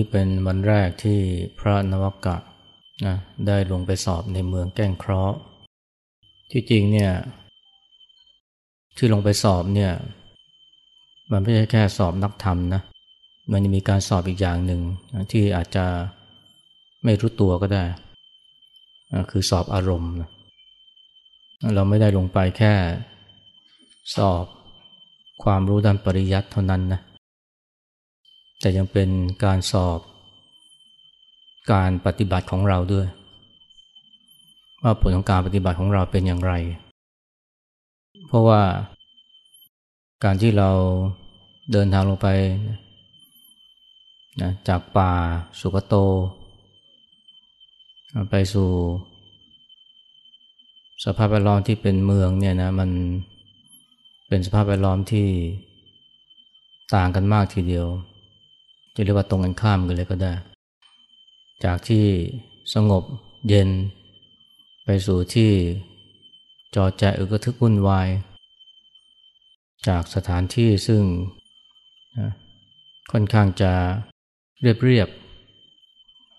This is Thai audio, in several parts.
นี้เป็นวันแรกที่พระนวกะนะได้ลงไปสอบในเมืองแก้งเคราะห์ที่จริงเนี่ยที่ลงไปสอบเนี่ยมันไม่ใช่แค่สอบนักธรรมนะมันมีการสอบอีกอย่างหนึ่งที่อาจจะไม่รู้ตัวก็ได้ คือสอบอารมณ์เราไม่ได้ลงไปแค่สอบความรู้ด้านปริยัติเท่านั้นนะ แต่ยังเป็นการสอบการปฏิบัติของเราด้วย ว่าผลของการปฏิบัติของเราเป็นอย่างไร เพราะว่าการที่เราเดินทางลงไปนะจากป่าสุกโต ไปสู่ สภาพแวดล้อมที่เป็นเมืองเนี่ยนะมันเป็นสภาพแวดล้อมที่ต่างกันมากทีเดียว จะเรียกว่าตรงกันข้ามกันเลยก็ได้ จากที่สงบเย็น ไปสู่ที่จอแจอึกทึกวุ่นวาย จากสถานที่ซึ่งค่อนข้างจะเรียบเรียบ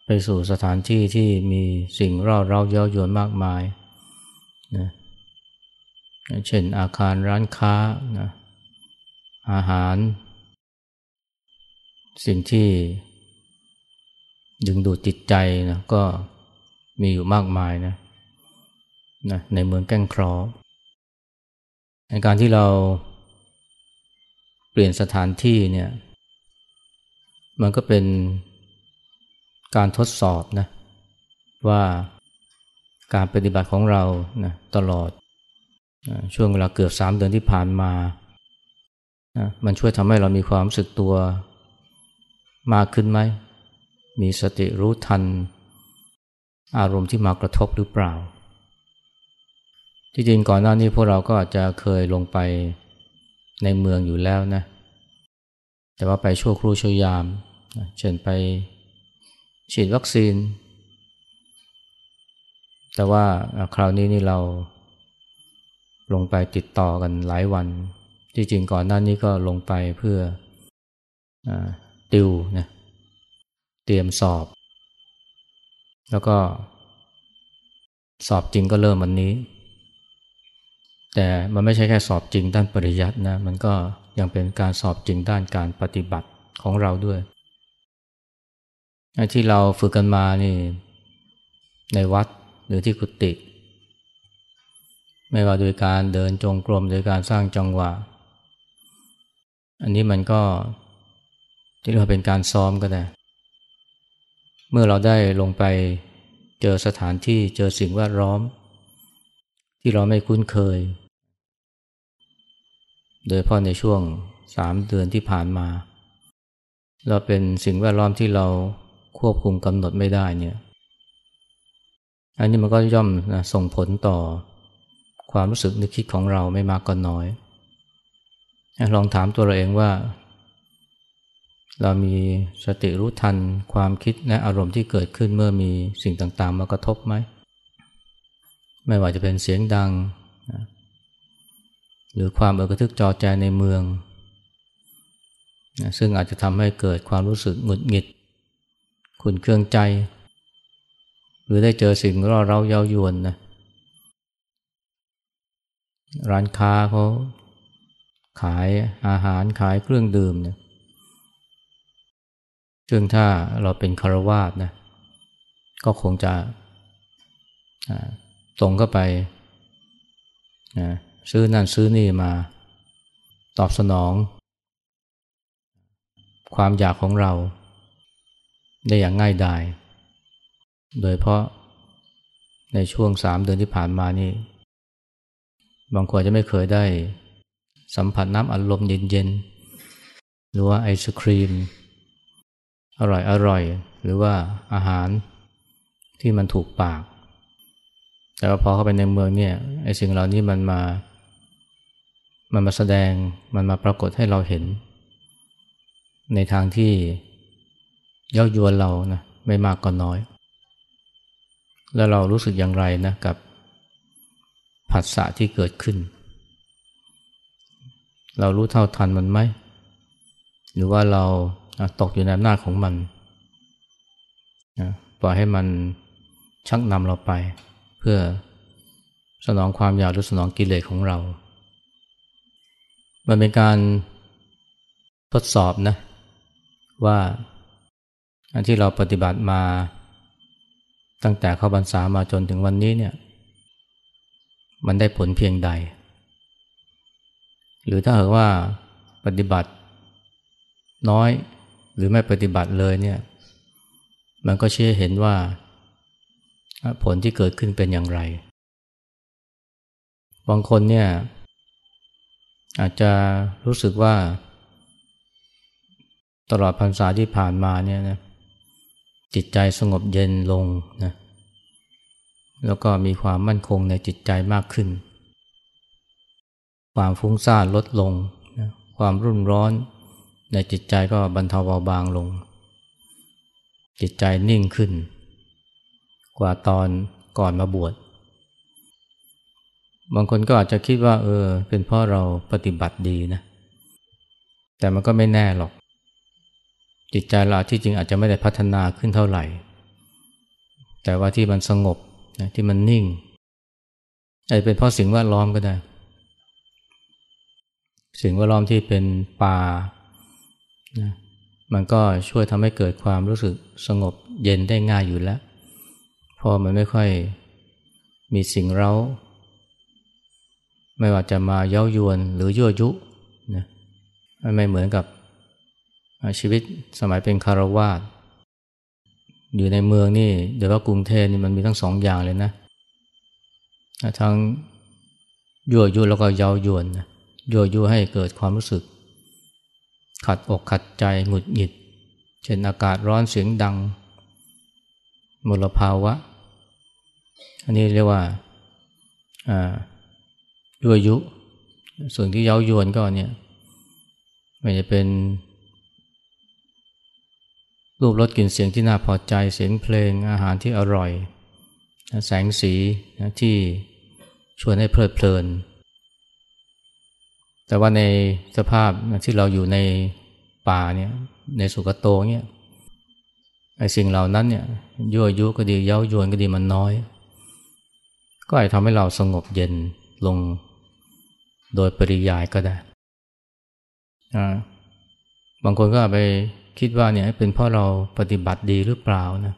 ไปสู่สถานที่ที่มีสิ่งร่าเร้าเย้ายวนมากมายนะเช่นอาคารร้านค้านะอาหาร สิ่งที่ดึงดูดจิตใจนะก็มีอยู่มากมายนะนะในเมืองแก้งครอในการที่เราเปลี่ยนสถานที่เนี่ย มันก็เป็นการทดสอบนะว่าการปฏิบัติของเรานะตลอดช่วงเวลาเกือบสามเดือนที่ผ่านมานะมันช่วยทำให้เรามีความรู้สึกตัว มากขึ้นไหม มีสติรู้ทัน อารมณ์ที่มากระทบหรือเปล่า ที่จริงก่อนหน้านี้พวกเราก็อาจจะเคยลงไปในเมืองอยู่แล้วนะ แต่ว่าไปชั่วครู่ชั่วยาม เช่นไปฉีดวัคซีน แต่ว่าคราวนี้นี่เราลงไปติดต่อกันหลายวัน ที่จริงก่อนหน้านี้ก็ลงไปเพื่ออ ติวนะเตรียมสอบ แล้วก็สอบจริงก็เริ่มวันนี้ แต่มันไม่ใช่แค่สอบจริงด้านปริยัตินะมันก็ยังเป็นการสอบจริงด้านการปฏิบัติของเราด้วยที่เราฝึกกันมานี่ในวัดหรือที่กุฏิไม่ว่าโดยการเดินจงกรมโดยการสร้างจังหวะ อันนี้มันก็ ที่เราเป็นการซ้อมก็ได้ เมื่อเราได้ลงไปเจอสถานที่เจอสิ่งแวดล้อม ที่เราไม่คุ้นเคย โดยเพราะในช่วงสามเดือนที่ผ่านมา เราเป็นสิ่งแวดล้อมที่เราควบคุมกำหนดไม่ได้เนี่ย อันนี้มันก็ย่อมนะส่งผลต่อความรู้สึกนึกคิดของเราไม่มากก็น้อย ลองถามตัวเราเองว่า เรามีสติรู้ทันความคิดและอารมณ์ที่เกิดขึ้นเมื่อมีสิ่งต่างๆ มากระทบไหม ไม่ว่าจะเป็นเสียงดัง หรือความเอกทึกจอแจในเมือง ซึ่งอาจจะทำให้เกิดความรู้สึกหงุดหงิด ขุนเคืองใจ หรือได้เจอสิ่งร่าเร้าเย้ายวนนะร้านค้าเขาขายอาหารขายเครื่องดื่มเนี่ย ซึ่งถ้าเราเป็นคารวาสนะก็คงจะตรงเข้าไปซื้อนั่นซื้อนี่มาตอบสนอง ความอยากของเรา ได้อย่างง่ายดาย โดยเพราะในช่วงสามเดือนที่ผ่านมานี่บางคนจะไม่เคยได้สัมผัสน้ำอัดลมเย็นๆ หรือว่าไอศครีม อร่อยอร่อย หรือว่าอาหารที่มันถูกปาก แต่ว่าพอเข้าไปในเมืองเนี่ยไอ้สิ่งเหล่านี้มันมา มันมาแสดงมันมาปรากฏให้เราเห็น ในทางที่เย้ายวนเรานะไม่มากก็น้อย แล้วเรารู้สึกอย่างไรนะกับผัสสะที่เกิดขึ้น เรารู้เท่าทันมันไหม หรือว่าเรา ตกอยู่ในอำนาจของมันปล่อยให้มันชักนำเราไป เพื่อสนองความอยากหรือสนองกิเลสของเรา มันเป็นการทดสอบนะว่าอันที่เราปฏิบัติมาตั้งแต่เข้าบรรษามาจนถึงวันนี้เนี่ย มันได้ผลเพียงใด หรือถ้าหากว่าปฏิบัติน้อย หรือไม่ปฏิบัติเลยเนี่ย มันก็เชื่อเห็นว่า ผลที่เกิดขึ้นเป็นอย่างไร บางคนเนี่ย อาจจะรู้สึกว่า ตลอดพรรษาที่ผ่านมาเนี่ยนะจิตใจสงบเย็นลงนะแล้วก็มีความมั่นคงในจิตใจมากขึ้น ความฟุ้งซ่านลดลงนะความรุ่นร้อน ในจิตใจก็บรรเทาเบาบางลง จิตใจนิ่งขึ้น กว่าตอนก่อนมาบวช บางคนก็อาจจะคิดว่า เออ เป็นเพราะเราปฏิบัติดีนะ แต่มันก็ไม่แน่หรอก จิตใจเราที่จริงอาจจะไม่ได้พัฒนาขึ้นเท่าไหร่ แต่ว่าที่มันสงบที่มันนิ่งอาจจะเป็นเพราะสิ่งแวดล้อมก็ได้ สิ่งแวดล้อมที่เป็นป่า นะมันก็ช่วยทำให้เกิดความรู้สึกสงบเย็นได้ง่ายอยู่แล้ว พอมันไม่ค่อยมีสิ่งเร้า ไม่ว่าจะมาเย้ายวนหรือยั่วยุนะไม่เหมือนกับชีวิตสมัยเป็นคารวาสอยู่ในเมืองนี่เดี๋ยวว่ากรุงเทพนี่มันมีทั้งสองอย่างเลยนะ ทั้งยั่วยุแล้วก็เย้ายวนนะยั่วยุให้เกิดความรู้สึก ขัดอกขัดใจหงุดหงิด เช่นอากาศร้อนเสียงดัง มลภาวะ อันนี้เรียกว่ายั่วยุ ส่วนที่เย้ายวนก็เนี่ยไม่จะเป็น รูปรสกลิ่นเสียงที่น่าพอใจเสียงเพลงอาหารที่อร่อย แสงสีที่ชวนให้เพลิดเพลิน แต่ว่าในสภาพที่เราอยู่ในป่าเนี่ยในสุกโตเนี่ยไอ้สิ่งเหล่านั้นเนี่ยยั่วยุก็ดีเย้ายวนก็ดีมันน้อย ก็อาจทำให้เราสงบเย็นลงโดยปริยายก็ได้ บางคนก็ไปคิดว่าเนี่ยเป็นเพราะเราปฏิบัติดีหรือเปล่านะ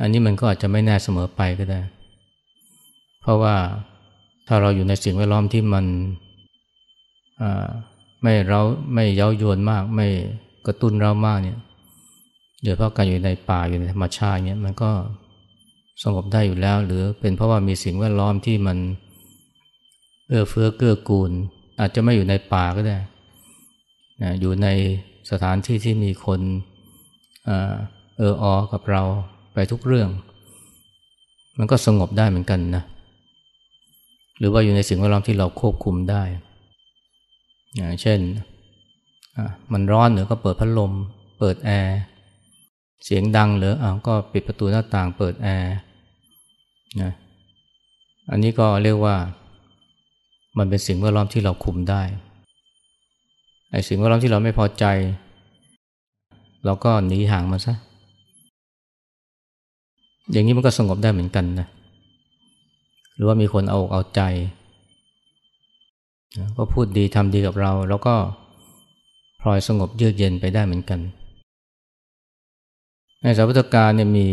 อันนี้มันก็อาจจะไม่แน่เสมอไปก็ได้ เพราะว่าถ้าเราอยู่ในสิ่งแวดล้อมที่มัน ไม่เราไม่เย้ายวนมาก ไม่กระตุ้นเรามากเนี่ยโดยเพราะการอยู่ในป่าอยู่ในธรรมชาติเนี่ยมันก็สงบได้อยู่แล้ว หรือเป็นเพราะว่ามีสิ่งแวดล้อมที่มันเอื้อเฟื้อเกื้อกูล อาจจะไม่อยู่ในป่าก็ได้นะอยู่ในสถานที่ที่มีคนเออออกับเราไปทุกเรื่อง มันก็สงบได้เหมือนกันนะหรือว่าอยู่ในสิ่งแวดล้อมที่เราควบคุมได้ อย่างเช่นมันร้อนหรือก็เปิดพัดลม เปิดแอร์เสียงดังหรืออ้าวก็ปิดประตูหน้าต่างเปิดแอร์นะอันนี้ก็เรียกว่า มันเป็นสิ่งแวดล้อมที่เราคุมได้ไอ้สิ่งแวดล้อมที่เราไม่พอใจ เราก็หนีห่างมันซะอย่างนี้มันก็สงบได้เหมือนกันนะหรือว่ามีคนเอาอกเอาใจ ก็พูดดีทำดีกับเรา แล้วก็พลอยสงบเยือกเย็นไปได้เหมือนกัน ในสาวัตการเนี่ยมี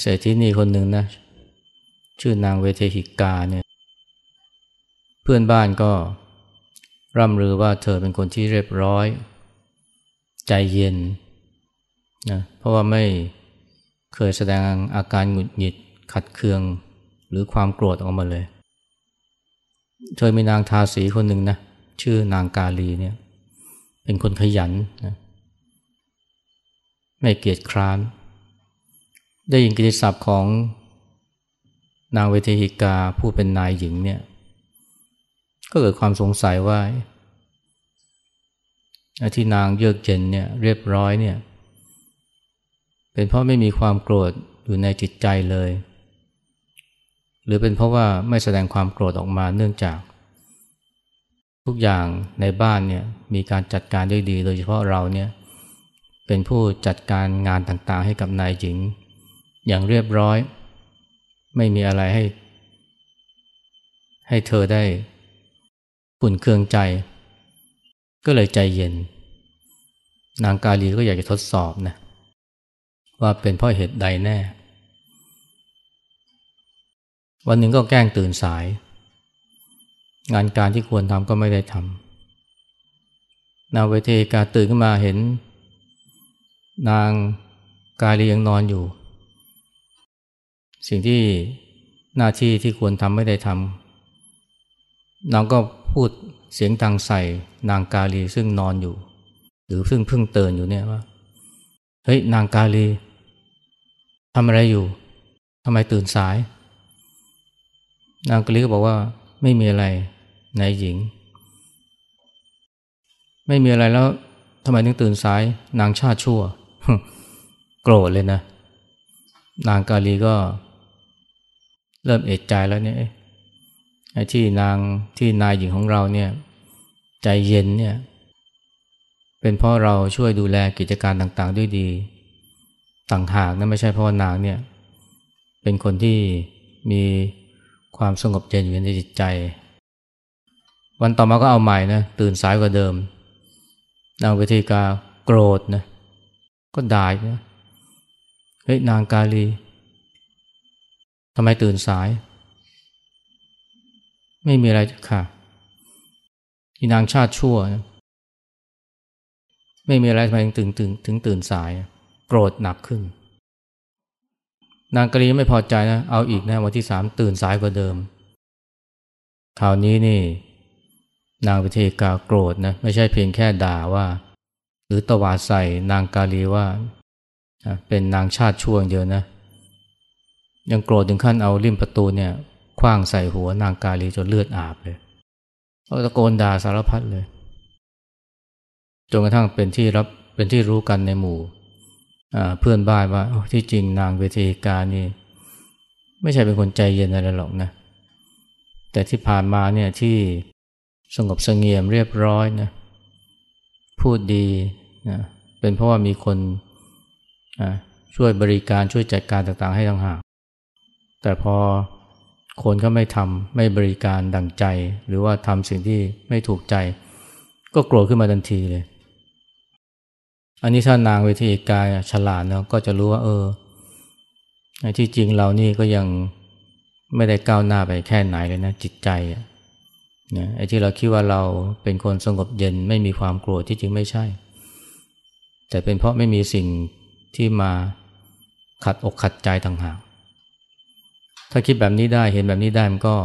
เศรษฐีนีคนหนึ่งนะ ชื่อนางเวเทหิกาเนี่ย เพื่อนบ้านก็ร่ำลือว่าเธอเป็นคนที่เรียบร้อย ใจเย็นนะเพราะว่าไม่เคยแสดงอาการหงุดหงิดขัดเคืองหรือความโกรธออกมาเลย เคยมีนางทาสีคนหนึ่งนะชื่อนางกาลีเนี่ย เป็นคนขยันนะไม่เกียจคร้าน ได้ยินกิติศัพท์ของนางเวทีหิกาผู้เป็นนายหญิงเนี่ย ก็เกิดความสงสัยว่าที่นางเยือกเย็นเนี่ยเรียบร้อยเนี่ย เป็นเพราะไม่มีความโกรธอยู่ในจิตใจเลย หรือเป็นเพราะว่าไม่แสดงความโกรธออกมาเนื่องจาก ทุกอย่างในบ้านเนี่ยมีการจัดการได้ดี โดยเฉพาะเราเนี่ยเป็นผู้จัดการงานต่างๆ ให้กับนายหญิง อย่างเรียบร้อย ไม่มีอะไรให้ ให้เธอได้ขุนเคืองใจ ก็เลยใจเย็น นางกาลีก็อยากจะทดสอบนะว่าเป็นเพราะเหตุใดแน่ วันหนึ่งก็แกล้งตื่นสาย งานการที่ควรทำก็ไม่ได้ทำนาเวเทกาตื่นขึ้นมาเห็น นางกาลียังนอนอยู่ สิ่งที่หน้าที่ที่ควรทำไม่ได้ทำนางก็พูดเสียงดังใส่นางกาลีซึ่งนอนอยู่ หรือซึ่งเพิ่งเตือนอยู่เนี่ยว่าเฮ้ยนางกาลีทำอะไรอยู่ทำไมตื่นสาย นางกาลีก็บอกว่าไม่มีอะไรนายหญิง ไม่มีอะไรแล้วทำไมถึงตื่นสาย นางชาติชั่ว โกรธเลยนะ นางกาลีก็ เริ่มเอะใจแล้วเนี่ยไอ้ที่นางที่นายหญิงของเราเนี่ย ใจเย็นเนี่ย เป็นเพราะเราช่วยดูแลกิจการต่างๆ ด้วยดี ต่างหากนะไม่ใช่เพราะนางเนี่ย เป็นคนที่มี ความสงบเย็นอยู่ในจิตใจ วันต่อมาก็เอาใหม่นะตื่นสายกว่าเดิมนางเวทีกาโกรธนะก็ด่านะเฮ้ยนางกาลีทำไมตื่นสาย ไม่มีอะไรค่ะอีนางชาติชั่วนะไม่มีอะไรทำไมถึงตื่นถึงตื่นสาย โกรธหนักขึ้น นางกรีไม่พอใจนะ เอาอีกนะวันที่สามตื่นสายกว่าเดิม คราวนี้นี่ นางวิเทกาโกรธนะไม่ใช่เพียงแค่ด่าว่า หรือตวาดใส่นางกาลีว่า เป็นนางชาติช่วงเดียวนะ ยังโกรธถึงขั้นเอาริมประตูเนี่ยคว้างใส่หัวนางกาลีจนเลือดอาบเลยเอาตะโกนด่าสารพัดเลยจนกระทั่งเป็นที่รับเป็นที่รู้กันในหมู่ เพื่อนบ้านว่าที่จริงนางเวทีกานี่ ไม่ใช่เป็นคนใจเย็นอะไรหรอกนะ แต่ที่ผ่านมาเนี่ยที่สงบสงเงียมเรียบร้อยนะพูดดีนะเป็นเพราะว่ามีคนช่วยบริการช่วยจัดการต่างๆ ให้ต่างหากแต่พอคนก็ไม่ทำไม่บริการดังใจ หรือว่าทำสิ่งที่ไม่ถูกใจ ก็โกรธขึ้นมาทันทีเลย อันนี้ถ้านางเวทีกายฉลาดเนาะก็จะรู้ว่า เออที่จริงเรานี่ก็ยังไม่ได้ก้าวหน้าไปแค่ไหนเลยนะจิตใจเนี่ยไอ้ที่เราคิดว่าเราเป็นคนสงบเย็นไม่มีความโกรธที่จริงไม่ใช่ แต่เป็นเพราะไม่มีสิ่งที่มาขัดอกขัดใจต่างหากถ้าคิดแบบนี้ได้เห็นแบบนี้ได้มันก็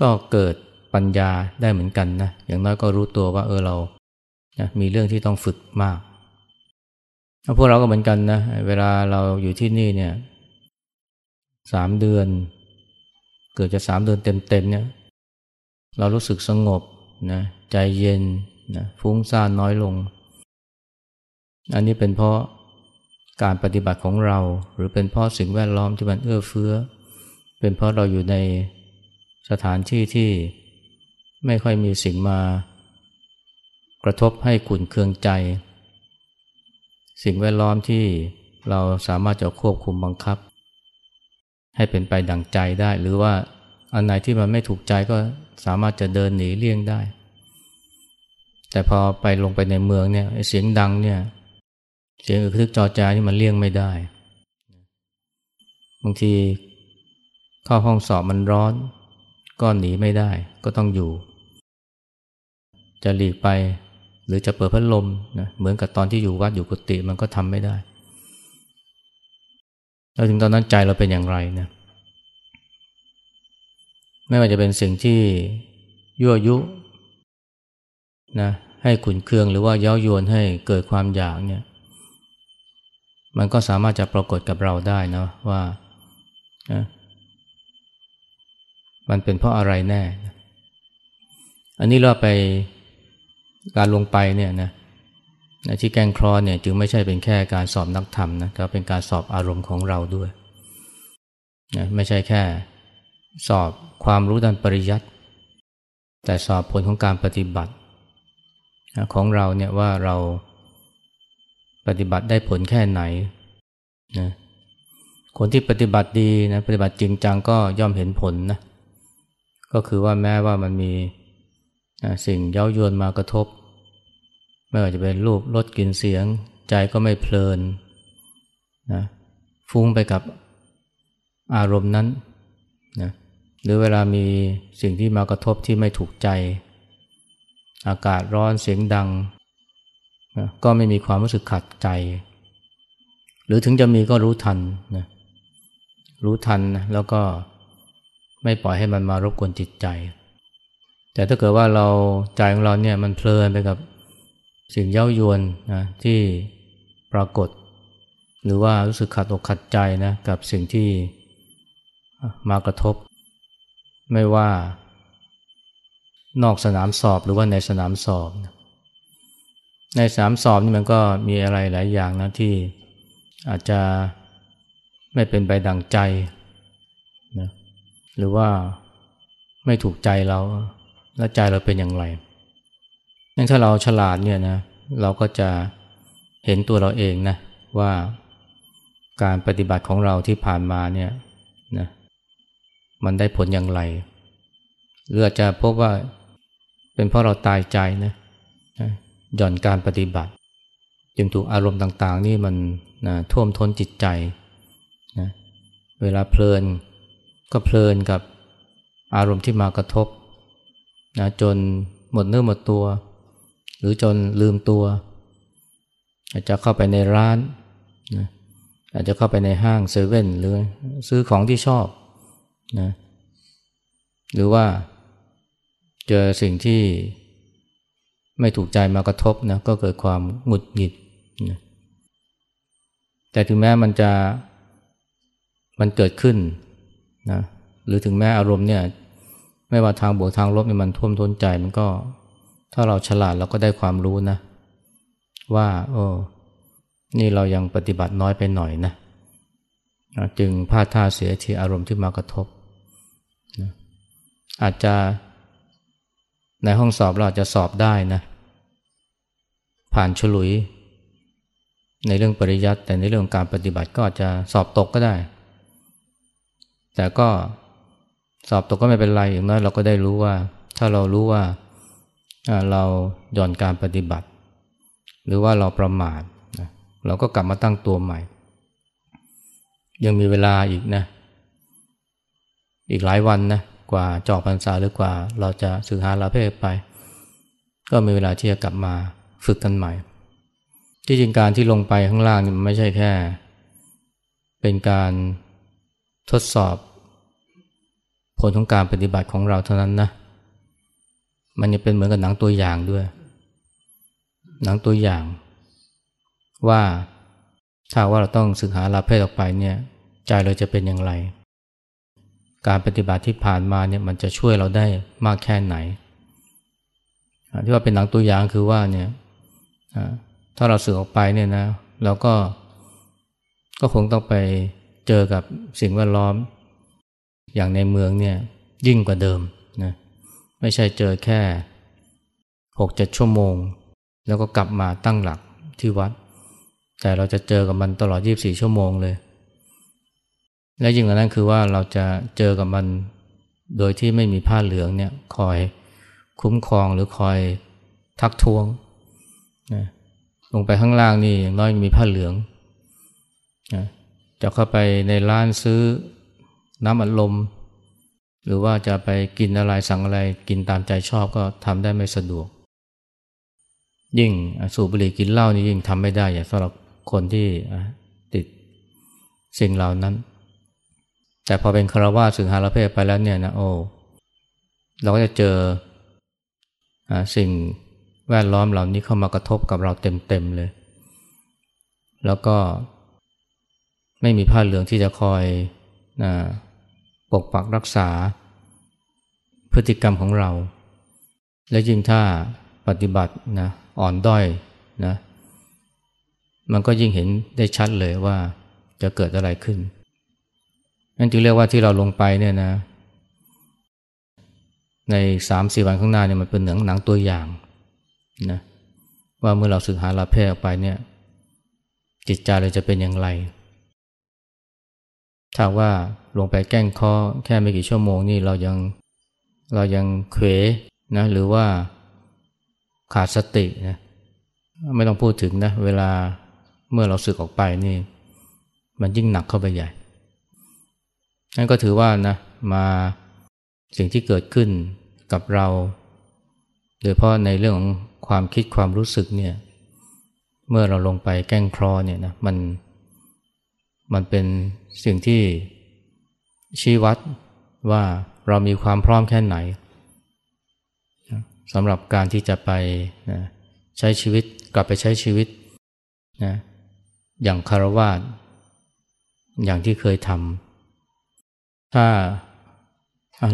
ก็เกิดปัญญาได้เหมือนกันนะอย่างน้อยก็รู้ตัวว่าเออเรา นะมีเรื่องที่ต้องฝึกมากพวกเราก็เหมือนกันนะ เวลาเราอยู่ที่นี่เนี่ยสามเดือน เกิดจะสามเดือนเต็มๆเนี่ย เรารู้สึกสงบนะใจเย็นนะฟุ้งซ่านน้อยลง อันนี้เป็นเพราะการปฏิบัติของเรา หรือเป็นเพราะสิ่งแวดล้อมที่มันเอื้อเฟื้อ เป็นเพราะเราอยู่ในสถานที่ที่ไม่ค่อยมีสิ่งมา กระทบให้ขุนเคืองใจ สิ่งแวดล้อมที่เราสามารถจะควบคุมบังคับ ให้เป็นไปดังใจได้ หรือว่าอันไหนที่มันไม่ถูกใจก็สามารถจะเดินหนีเลี่ยงได้ แต่พอไปลงไปในเมืองเนี่ยเสียงดังเนี่ย เสียงอึกทึกจอจานี่มันเลี่ยงไม่ได้ บางทีเข้าห้องสอบมันร้อน ก็หนีไม่ได้ ก็ต้องอยู่ จะหลีกไป หรือจะเปิดพัดลมนะเหมือนกับตอนที่อยู่วัดอยู่กุฏิมันก็ทำไม่ได้แล้วถึงตอนนั้นใจเราเป็นอย่างไรนะไม่ว่าจะเป็นสิ่งที่ยั่วยุนะให้ขุนเคืองหรือว่าเย้ายวนให้เกิดความอยากเนี่ยมันก็สามารถจะปรากฏกับเราได้นะว่านะมันเป็นเพราะอะไรแน่ อันนี้เราไป การลงไปเนี่ยนะที่แกงครอเนี่ยจึงไม่ใช่เป็นแค่การสอบนักธรรมนะแต่เป็นการสอบอารมณ์ของเราด้วยนะไม่ใช่แค่สอบความรู้ด้านปริยัติแต่สอบผลของการปฏิบัติ ของเราเนี่ยว่าเราปฏิบัติได้ผลแค่ไหนนะคนที่ปฏิบัติดีนะปฏิบัติจริงจังก็ย่อมเห็นผลนะก็คือว่าแม้ว่ามันมี สิ่งเย้ายวนมากระทบ ไม่ว่าจะเป็นรูปรสกลิ่นเสียง ใจก็ไม่เพลินนะฟุ้งไปกับอารมณ์นั้นนะหรือเวลามีสิ่งที่มากระทบที่ไม่ถูกใจ อากาศร้อนเสียงดังนะก็ไม่มีความรู้สึกขัดใจ หรือถึงจะมีก็รู้ทันนะรู้ทันนะแล้วก็ไม่ปล่อยให้มันมารบกวนจิตใจ แต่ถ้าเกิดว่าเราใจของเราเนี่ยมันเพลินไปกับสิ่งเย้ายวนนะที่ปรากฏ หรือว่ารู้สึกขัดอกขัดใจนะกับสิ่งที่มากระทบ ไม่ว่านอกสนามสอบหรือว่าในสนามสอบ ในสนามสอบนี่มันก็มีอะไรหลายอย่างนะที่อาจจะไม่เป็นไปดังใจนะหรือว่าไม่ถูกใจเรา แล้วใจเราเป็นอย่างไรงั้นถ้าเราฉลาดเนี่ยนะเราก็จะเห็นตัวเราเองนะว่าการปฏิบัติของเราที่ผ่านมาเนี่ยนะมันได้ผลอย่างไรหรืออาจจะพบว่าเป็นเพราะเราตายใจนะหย่อนการปฏิบัติ จึงถูกอารมณ์ต่างๆ นี่มันนะท่วมท้นจิตใจนะเวลาเพลินก็เพลินกับอารมณ์ที่มากระทบ นะจนหมดเนื้อหมดตัว หรือจนลืมตัว อาจจะเข้าไปในร้านนะอาจจะเข้าไปในห้างเซเว่นหรือซื้อของที่ชอบนะหรือว่าเจอสิ่งที่ไม่ถูกใจมากระทบนะก็เกิดความหงุดหงิดนะแต่ถึงแม้มันจะมันเกิดขึ้นนะหรือถึงแม้อารมณ์เนี่ย ไม่ว่าทางบวกทางลบเนี่ยมันท่วมท้นใจมันก็ ถ้าเราฉลาดเราก็ได้ความรู้นะ ว่าโอ้นี่เรายังปฏิบัติน้อยไปหน่อยนะ จึงพลาดท่าเสียทีอารมณ์ที่มากระทบนะอาจจะในห้องสอบเราอาจจะสอบได้นะ ผ่านฉลุย ในเรื่องปริยัติแต่ในเรื่องการปฏิบัติก็อาจจะสอบตกก็ได้ แต่ก็ สอบตกก็ไม่เป็นไรอย่างน้อยเราก็ได้รู้ว่า ถ้าเรารู้ว่าเราหย่อนการปฏิบัติ หรือว่าเราประมาทเราก็กลับมาตั้งตัวใหม่ ยังมีเวลาอีกนะ อีกหลายวันนะกว่าจอกพรรษาหรือกว่า เราจะสึกหาลาเพศไป ก็มีเวลาที่จะกลับมาฝึกกันใหม่ ที่จริงการที่ลงไปข้างล่างนี่มันไม่ใช่แค่ เป็นการทดสอบ ลของการปฏิบัติของเราเท่านั้นนะ มันยังเป็นเหมือนกับหนังตัวอย่างด้วย หนังตัวอย่าง ว่าถ้าว่าเราต้องศึกหาลาเพศออกไปเนี่ยใจเราจะเป็นอย่างไร การปฏิบัติที่ผ่านมาเนี่ยมันจะช่วยเราได้มากแค่ไหน ที่ว่าเป็นหนังตัวอย่างคือว่าเนี่ยถ้าเราสื่อออกไปเนี่ยนะเราก็ก็คงต้องไปเจอกับสิ่งแวดล้อม อย่างในเมืองเนี่ยยิ่งกว่าเดิมนะไม่ใช่เจอแค่หกเจ็ดชั่วโมง แล้วก็กลับมาตั้งหลักที่วัด แต่เราจะเจอกับมันตลอด 24 ชั่วโมงเลย และยิ่งกว่านั้นคือว่าเราจะเจอกับมันโดยที่ไม่มีผ้าเหลืองเนี่ยคอยคุ้มครองหรือคอยทักท้วงนะลงไปข้างล่างนี่อย่างน้อยมีผ้าเหลืองนะจะเข้าไปในร้านซื้อ น้ำอัดลม หรือว่าจะไปกินอะไรสั่งอะไรกินตามใจชอบก็ทำได้ไม่สะดวก ยิ่งสูบบุหรี่กินเหล้านี่ยิ่งทำไม่ได้อย่างสำหรับคนที่ติดสิ่งเหล่านั้น แต่พอเป็นคารวาสึงหาลเพศไปแล้วเนี่ยนะโอ้เราก็จะเจออสิ่งแวดล้อมเหล่านี้เข้ามากระทบกับเราเต็มๆเลย แล้วก็ไม่มีผ้าเหลืองที่จะคอยนะ ปกปักรักษา พฤติกรรมของเรา และยิ่งถ้าปฏิบัตินะอ่อนด้อยนะมันก็ยิ่งเห็นได้ชัดเลยว่าจะเกิดอะไรขึ้นนั่นจึงเรียกว่าที่เราลงไปเนี่ยนะ ในสามสี่วันข้างหน้าเนี่ยมันเป็นหนังหนังตัวอย่างนะว่าเมื่อเราสึกหาลาเพศออกไปเนี่ย จิตใจเราจะเป็นอย่างไร ถ้าว่าลงไปแกล้งคอแค่ไม่กี่ชั่วโมงนี่เรายังเรายังเขวนะหรือว่าขาดสตินะไม่ต้องพูดถึงนะเวลาเมื่อเราสึกออกไปนี่ มันยิ่งหนักเข้าไปใหญ่นั่นก็ถือว่านะมาสิ่งที่เกิดขึ้นกับเรา โดยเพราะในเรื่องของความคิดความรู้สึกเนี่ย เมื่อเราลงไปแกล้งคลอเนี่ยนะมัน มันเป็นสิ่งที่ชี้วัดว่าเรามีความพร้อมแค่ไหนสำหรับการที่จะไปนะใช้ชีวิตกลับไปใช้ชีวิตนะอย่างคารวาสอย่างที่เคยทำถ้า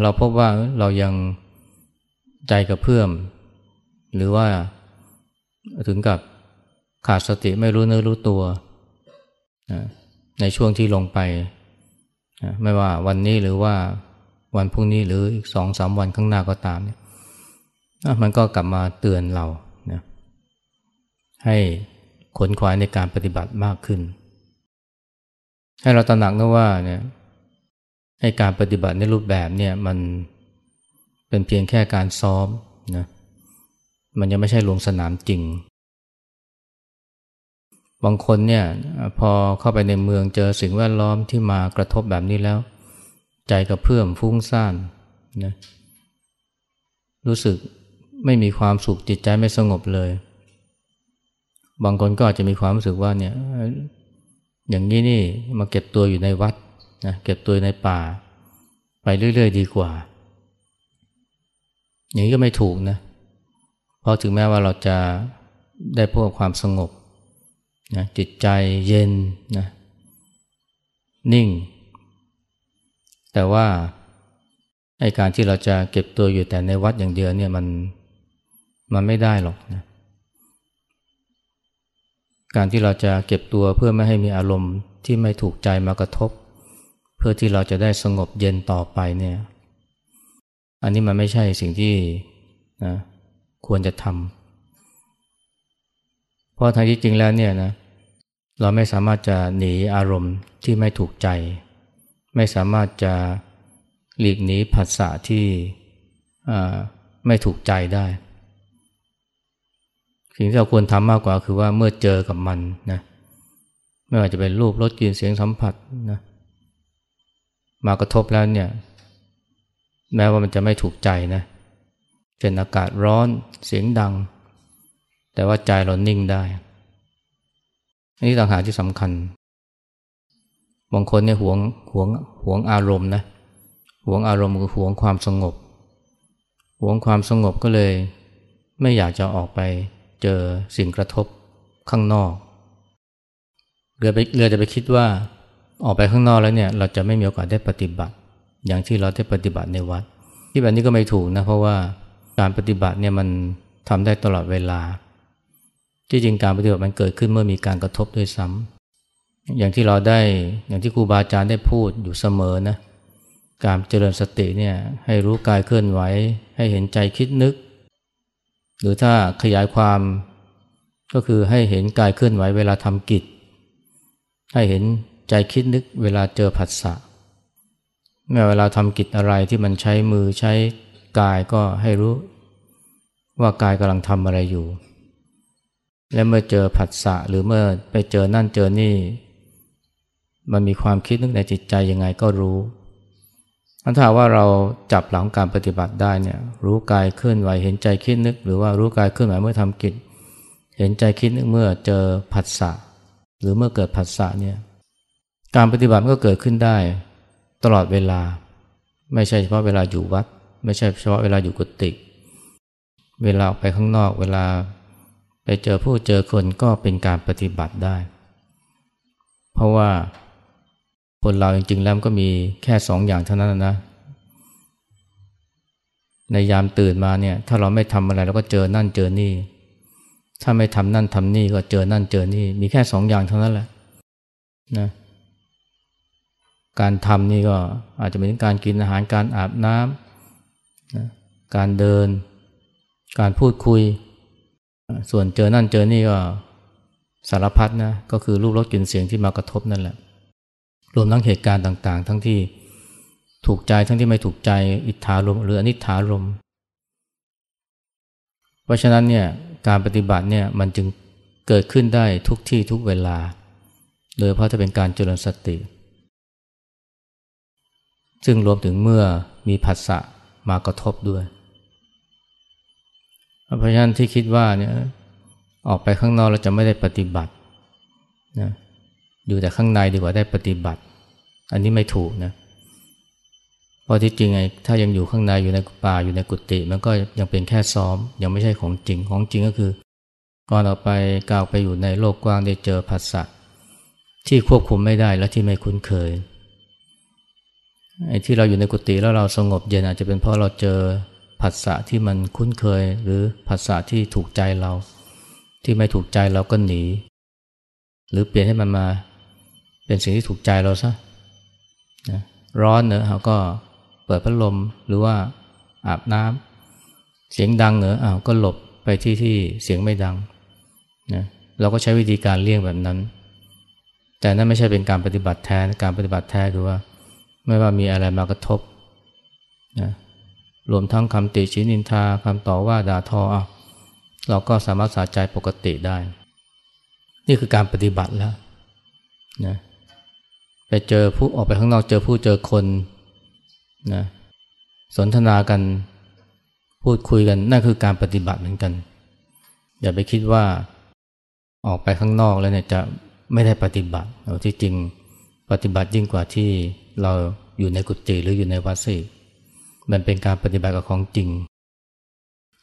เราพบว่าเรายังใจกระเพื่อม หรือว่าถึงกับขาดสติไม่รู้เนื้อรู้ตัว ในช่วงที่ลงไป ไม่ว่าวันนี้หรือว่าวันพรุ่งนี้หรืออีกสองสามวันข้างหน้าก็ตามเนี่ยมันก็กลับมาเตือนเรานะให้ขนขวายในการปฏิบัติมากขึ้น ให้เราตระหนักนะว่าเนี่ยให้การปฏิบัติในรูปแบบเนี่ยมันเป็นเพียงแค่การซ้อมนะมันยังไม่ใช่ลงสนามจริง บางคนเนี่ยพอเข้าไปในเมืองเจอสิ่งแวดล้อมที่มากระทบแบบนี้แล้ว ใจกระเพื่อมฟุ้งซ่านนะรู้สึกไม่มีความสุขจิตใจไม่สงบเลย บางคนก็อาจจะมีความรู้สึกว่าเนี่ยอย่างนี้นี่มาเก็บตัวอยู่ในวัดนะเก็บตัวในป่า ไปเรื่อยๆ ดีกว่า อย่างนี้ก็ไม่ถูกนะเพราะถึงแม้ว่าเราจะได้พบความสงบ นะจิตใจเย็นนะนิ่ง แต่ว่าไอการที่เราจะเก็บตัวอยู่แต่ในวัดอย่างเดียวเนี่ยมันมันไม่ได้หรอกนะการที่เราจะเก็บตัวเพื่อไม่ให้มีอารมณ์ที่ไม่ถูกใจมากระทบ เพื่อที่เราจะได้สงบเย็นต่อไปเนี่ย อันนี้มันไม่ใช่สิ่งที่นะควรจะทำเพราะทางที่จริงแล้วเนี่ยนะ เราไม่สามารถจะหนีอารมณ์ที่ไม่ถูกใจ ไม่สามารถจะหลีกหนีผัสสะที่ไม่ถูกใจได้สิ่งที่เราควรทำมากกว่าคือว่าเมื่อเจอกับมันนะไม่ว่าจะเป็นรูปรสกลิ่นเสียงสัมผัสนะมากระทบแล้วเนี่ย แม้ว่ามันจะไม่ถูกใจนะเช่นอากาศร้อนเสียงดัง แต่ว่าใจเรานิ่งได้ อันนี้ต่างหากที่สำคัญ บางคนเนี่ยหวงหวงหวงอารมณ์นะ หวงอารมณ์คือหวงความสงบ หวงความสงบก็เลย ไม่อยากจะออกไปเจอสิ่งกระทบข้างนอกเรือไปเรือจะไปคิดว่าออกไปข้างนอกแล้วเนี่ย เราจะไม่มีโอกาสได้ปฏิบัติ อย่างที่เราได้ปฏิบัติในวัด ที่แบบนี้ก็ไม่ถูกนะเพราะว่าการปฏิบัติเนี่ยมันทำได้ตลอดเวลา ที่จริงการปฏิบัติมันเกิดขึ้นเมื่อมีการกระทบด้วยซ้ำอย่างที่เราได้อย่างที่ครูบาอาจารย์ได้พูดอยู่เสมอนะการเจริญสติเนี่ยให้รู้กายเคลื่อนไหว ให้เห็นใจคิดนึก หรือถ้าขยายความก็คือให้เห็นกายเคลื่อนไหวเวลาทำกิจ ให้เห็นใจคิดนึกเวลาเจอผัสสะเมื่อเวลาทำกิจอะไรที่มันใช้มือใช้กายก็ให้รู้ว่ากายกำลังทำอะไรอยู่ และเมื่อเจอผัสสะหรือเมื่อไปเจอนั่นเจอนี่ มันมีความคิดนึกในจิตใจยังไงก็รู้ถ้าว่าเราจับหลังการปฏิบัติได้เนี่ยรู้กายเคลื่อนไหวเห็นใจคิดนึก หรือว่ารู้กายเคลื่อนไหวเมื่อทำกิจ เห็นใจคิดนึกเมื่อเจอผัสสะหรือเมื่อเกิดผัสสะเนี่ยการปฏิบัติก็เกิดขึ้นได้ตลอดเวลา ไม่ใช่เฉพาะเวลาอยู่วัด ไม่ใช่เฉพาะเวลาอยู่กุฏิเวลาออกไปข้างนอกเวลา ไปเจอผู้เจอคนก็เป็นการปฏิบัติได้ เพราะว่าคนเราจริงๆแล้วก็มีแค่สองอย่างเท่านั้นนะ ในยามตื่นมาเนี่ย ถ้าเราไม่ทำอะไรเราก็เจอนั่นเจอนี่ ถ้าไม่ทำนั่นทำนี่ก็เจอนั่นเจอนี่ มีแค่สองอย่างเท่านั้นแหละนะการทำนี่ก็อาจจะเป็นการกินอาหารการอาบน้ำนะการเดิน การพูดคุย ส่วนเจอนั่นเจอนี่ก็สารพัดนะก็คือรูปรสกลิ่นเสียงที่มากระทบนั่นแหละ รวมทั้งเหตุการณ์ต่าง ๆ ทั้งที่ถูกใจทั้งที่ไม่ถูกใจอิทธารมหรืออนิถารม เพราะฉะนั้นเนี่ยการปฏิบัติเนี่ยมันจึงเกิดขึ้นได้ทุกที่ทุกเวลา โดยเพราะจะเป็นการเจริญสติ ซึ่งรวมถึงเมื่อมีผัสสะมากระทบด้วย เพราะฉะนั้นที่คิดว่าเนี่ยออกไปข้างนอกเราจะไม่ได้ปฏิบัตินะอยู่แต่ข้างในดีกว่าได้ปฏิบัติ อันนี้ไม่ถูกนะเพราะที่จริงไงถ้ายังอยู่ข้างในอยู่ในป่าอยู่ในกุฏิมันก็ยังเป็นแค่ซ้อม ยังไม่ใช่ของจริงของจริงก็คือก่อนออกไปก้าวไปอยู่ในโลกกว้างได้เจอภาษาที่ควบคุมไม่ได้และที่ไม่คุ้นเคยไอ้ที่เราอยู่ในกุฏิแล้วเราสงบเย็นอาจจะเป็นเพราะเราเจอ ผัสสะที่มันคุ้นเคย หรือผัสสะที่ถูกใจเรา ที่ไม่ถูกใจเราก็หนี หรือเปลี่ยนให้มันมาเป็นสิ่งที่ถูกใจเราซะนะร้อนเนอะเราก็เปิดพัดลมหรือว่าอาบน้ำเสียงดังเนอะอ้าวก็หลบไปที่ที่เสียงไม่ดังนะเราก็ใช้วิธีการเลี่ยงแบบนั้น แต่นั่นไม่ใช่เป็นการปฏิบัติแท้การปฏิบัติแท้คือว่า ไม่ว่ามีอะไรมากระทบนะ รวมทั้งคำติชินินทาคำต่อว่าด่าทอเราก็สามารถสาใจปกติได้ นี่คือการปฏิบัติแล้วนะไปเจอผู้ออกไปข้างนอกเจอผู้เจอคนนะสนทนากันพูดคุยกันนั่นคือการปฏิบัติเหมือนกัน อย่าไปคิดว่าออกไปข้างนอกแล้วเนี่ยจะไม่ได้ปฏิบัติเอาที่จริงปฏิบัติยิ่งกว่าที่เราอยู่ในกุฏิหรืออยู่ในวัดสิ มันเป็นการปฏิบัติกับของจริง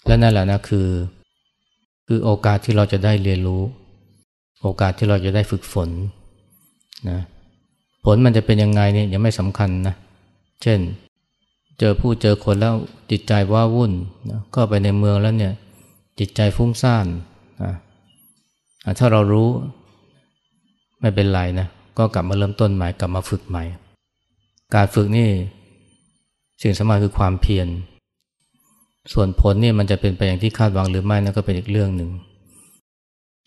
และนั่นแหละนะคือ คือโอกาสที่เราจะได้เรียนรู้ โอกาสที่เราจะได้ฝึกฝนนะผลมันจะเป็นยังไงเนี่ยยังไม่สำคัญนะ เช่น เจอผู้เจอคนแล้วจิตใจว่าวุ่นนะก็ไปในเมืองแล้วเนี่ย จิตใจฟุ้งซ่านนะถ้าเรารู้ไม่เป็นไรนะ ก็กลับมาเริ่มต้นใหม่กลับมาฝึกใหม่ การฝึกนี่ สิ่งสำคัญคือความเพียร ส่วนผลนี่มันจะเป็นไปอย่างที่คาดหวังหรือไม่นั่นก็เป็นอีกเรื่องหนึ่ง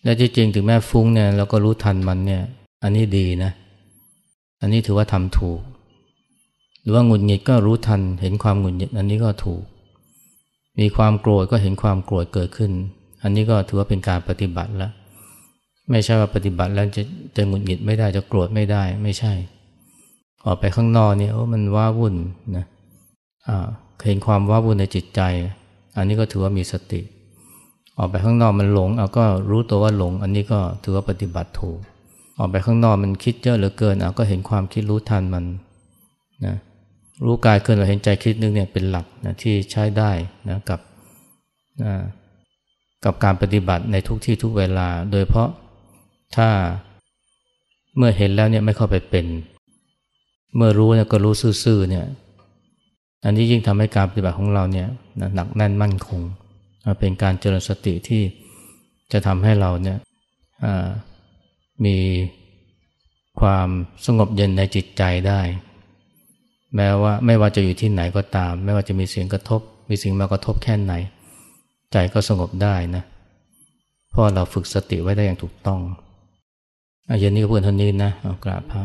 และจริงๆถึงแม้ฟุ้งเนี่ยเราก็รู้ทันมันเนี่ย อันนี้ดีนะ อันนี้ถือว่าทำถูก หรือว่าหงุดหงิดก็รู้ทัน เห็นความหงุดหงิดอันนี้ก็ถูก มีความโกรธก็เห็นความโกรธเกิดขึ้น อันนี้ก็ถือว่าเป็นการปฏิบัติแล้วไม่ใช่ว่าปฏิบัติแล้วจะจะหงุดหงิดไม่ได้จะโกรธไม่ได้ไม่ใช่ ออกไปข้างนอกเนี่ยโอ้มันว้าวุ่นนะเเห็นความว้าวุ่นในจิตใจ อันนี้ก็ถือว่ามีสติ ออกไปข้างนอกมันหลงเอาก็รู้ตัวว่าหลง อันนี้ก็ถือว่าปฏิบัติถูก ออกไปข้างนอกมันคิดเยอะเหลือเกินเอาก็เห็นความคิดรู้ทันมันนะรู้กายเคลื่อนไหวเห็นใจคิดนึกเนี่ยเป็นหลักนะที่ใช้ได้นะกับนะกับการปฏิบัติในทุกที่ทุกเวลา โดยเพราะถ้าเมื่อเห็นแล้วเนี่ยไม่เข้าไปเป็น เมื่อรู้เนี่ยก็รู้ซื่อๆเนี่ย อันนี้ยิ่งทำให้การปฏิบัติของเราเนี่ยหนักแน่นมั่นคง เป็นการเจริญสติที่จะทำให้เราเนี่ยมีความสงบเย็นในจิตใจได้ แม้ว่าไม่ว่าจะอยู่ที่ไหนก็ตาม ไม่ว่าจะมีเสียงกระทบ มีสิ่งมากระทบแค่ไหน ใจก็สงบได้นะเพราะเราฝึกสติไว้ได้อย่างถูกต้องอเย็นนี้ก็เพื่อนท่านนี้นะเอากราบพระ